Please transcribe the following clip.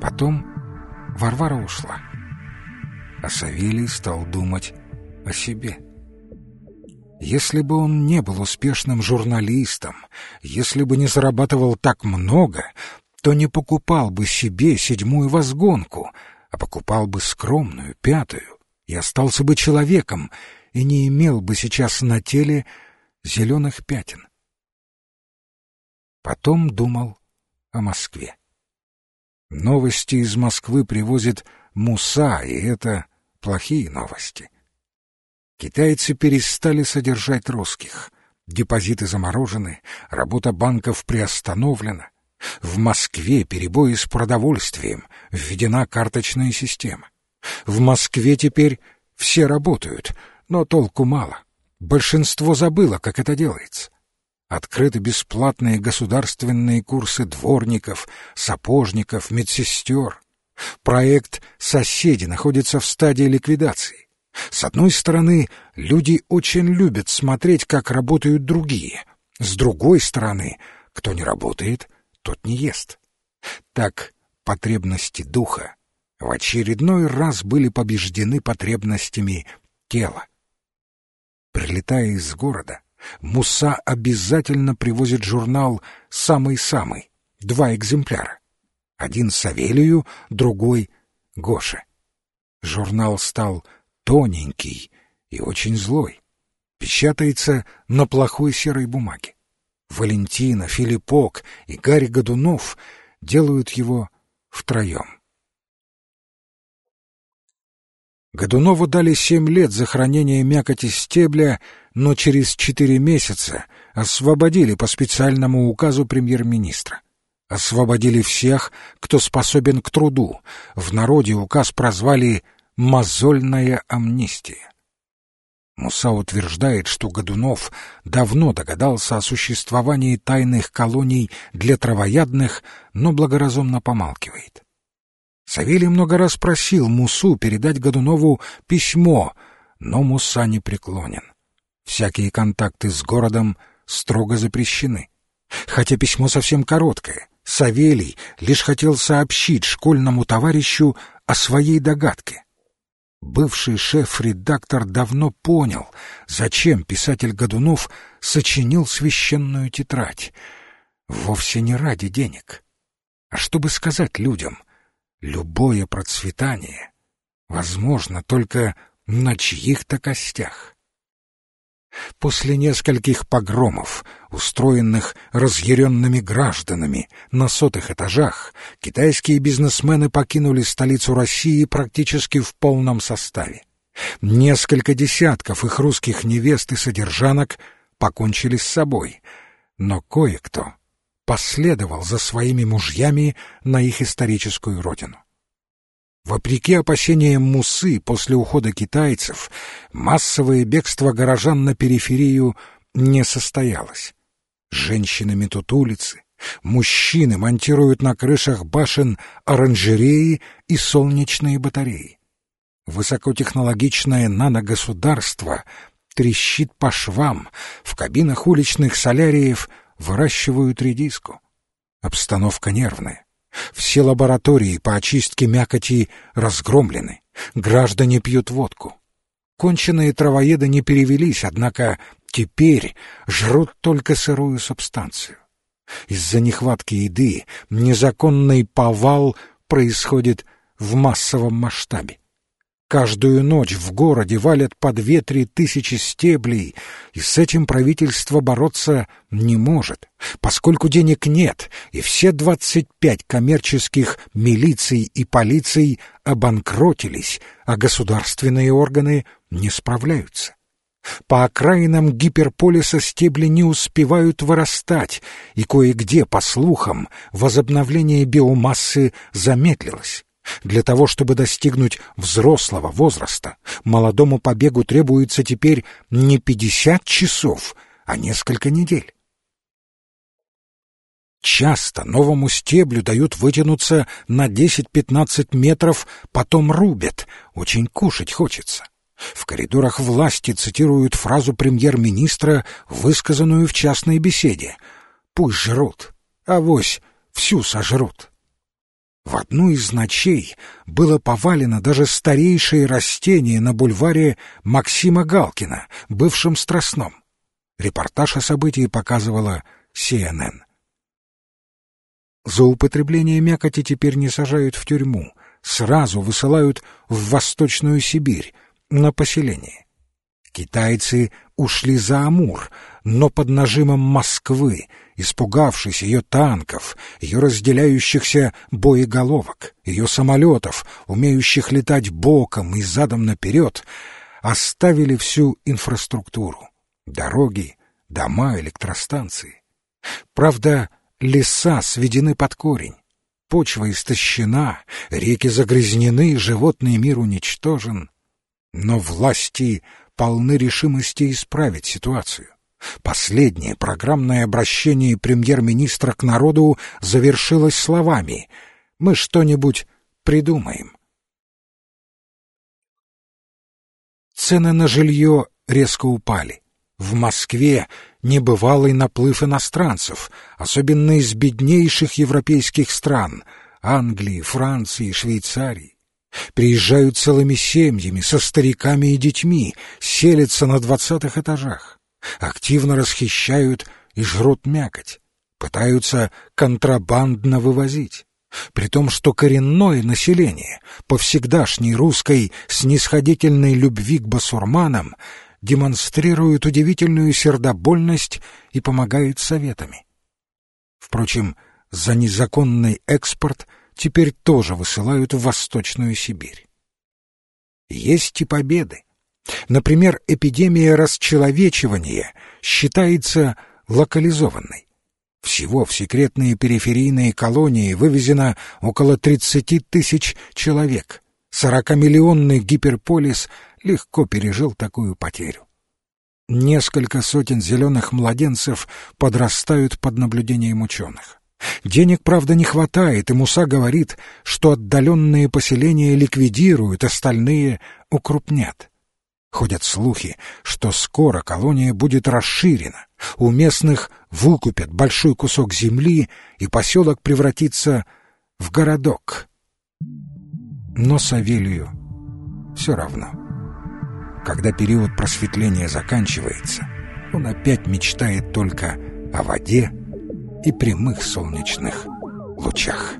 Потом Варвара ушла. А Савелий стал думать о себе. Если бы он не был успешным журналистом, если бы не зарабатывал так много, то не покупал бы себе седьмую возгонку, а покупал бы скромную, пятую, и остался бы человеком, и не имел бы сейчас на теле зеленых пятен. Потом думал о Москве. Новости из Москвы привозит Муса, и это плохие новости. Китайцы перестали содержать русских. Депозиты заморожены, работа банков приостановлена. В Москве перебои с продовольствием, введена карточная система. В Москве теперь все работают, но толку мало. Большинство забыло, как это делается. Открыты бесплатные государственные курсы дворников, сапожников, медсестер. Проект «Соседи» находится в стадии ликвидации. С одной стороны, люди очень любят смотреть, как работают другие. С другой стороны, кто не работает, тот не ест. Так потребности духа в очередной раз были побеждены потребностями тела. Прилетая из города, Муса обязательно привозит журнал «Самый-самый», два экземпляра. Один Савелию, другой — Гоше. Журнал стал тоненький и очень злой. Печатается на плохой серой бумаге. Валентина, Филиппок и Гарри Годунов делают его втроем. Годунову дали семь лет за хранение мякоти стебля — но через четыре месяца освободили по специальному указу премьер-министра. Освободили всех, кто способен к труду. В народе указ прозвали «мозольная амнистия». Муса утверждает, что Годунов давно догадался о существовании тайных колоний для травоядных, но благоразумно помалкивает. Савелий много раз просил Мусу передать Годунову письмо, но Муса не преклонен. Всякие контакты с городом строго запрещены. Хотя письмо совсем короткое, Савелий лишь хотел сообщить школьному товарищу о своей догадке. Бывший шеф-редактор давно понял, зачем писатель Годунов сочинил священную тетрадь. Вовсе не ради денег, а чтобы сказать людям, любое процветание возможно только на чьих-то костях. После нескольких погромов, устроенных разъяренными гражданами на сотых этажах, китайские бизнесмены покинули столицу России практически в полном составе. Несколько десятков их русских невест и содержанок покончили с собой, но кое-кто последовал за своими мужьями на их историческую родину. Вопреки опасениям Мусы после ухода китайцев, массовое бегство горожан на периферию не состоялось. Женщины метут улицы, мужчины монтируют на крышах башен оранжереи и солнечные батареи. Высокотехнологичное наногосударство трещит по швам, в кабинах уличных соляриев выращивают редиску. Обстановка нервная. Все лаборатории по очистке мякоти разгромлены. Граждане пьют водку. Конченые травоеды не перевелись, однако теперь жрут только сырую субстанцию. Из-за нехватки еды незаконный повал происходит в массовом масштабе. Каждую ночь в городе валят по две-три тысячи стеблей, и с этим правительство бороться не может, поскольку денег нет, и все двадцать пять коммерческих милиций и полиций обанкротились, а государственные органы не справляются. По окраинам гиперполиса стебли не успевают вырастать, и кое-где, по слухам, возобновление биомассы замедлилось. Для того, чтобы достигнуть взрослого возраста, молодому побегу требуется теперь не пятьдесят часов, а несколько недель. Часто новому стеблю дают вытянуться на 10-15 метров, потом рубят. Очень кушать хочется. В коридорах власти цитируют фразу премьер-министра, высказанную в частной беседе. «Пусть жрут, авось всю сожрут». В одну из ночей было повалено даже старейшее растение на бульваре Максима Галкина, бывшем Страстном. Репортаж о событии показывала CNN. За употребление мякоти теперь не сажают в тюрьму, сразу высылают в Восточную Сибирь, на поселение. Китайцы ушли за Амур, но под нажимом Москвы, испугавшись ее танков, ее разделяющихся боеголовок, ее самолетов, умеющих летать боком и задом наперед, оставили всю инфраструктуру — дороги, дома, электростанции. Правда, леса сведены под корень, почва истощена, реки загрязнены, животный мир уничтожен. Но власти полны решимости исправить ситуацию. Последнее программное обращение премьер-министра к народу завершилось словами «Мы что-нибудь придумаем». Цены на жилье резко упали. В Москве небывалый наплыв иностранцев, особенно из беднейших европейских стран — Англии, Франции, Швейцарии. Приезжают целыми семьями, со стариками и детьми, селятся на двадцатых этажах, активно расхищают и жрут мякоть, пытаются контрабандно вывозить. При том, что коренное население, по всегдашней русской снисходительной любви к басурманам, демонстрирует удивительную сердобольность и помогает советами. Впрочем, за незаконный экспорт – теперь тоже высылают в Восточную Сибирь. Есть и победы. Например, эпидемия расчеловечивания считается локализованной. Всего в секретные периферийные колонии вывезено около 30 тысяч человек. 40-миллионный гиперполис легко пережил такую потерю. Несколько сотен зеленых младенцев подрастают под наблюдением ученых. Денег, правда, не хватает, и Муса говорит, что отдаленные поселения ликвидируют, остальные укрупнят. Ходят слухи, что скоро колония будет расширена, у местных выкупят большой кусок земли, и поселок превратится в городок. Но Савелию все равно. Когда период просветления заканчивается, он опять мечтает только о воде, и прямых солнечных лучах.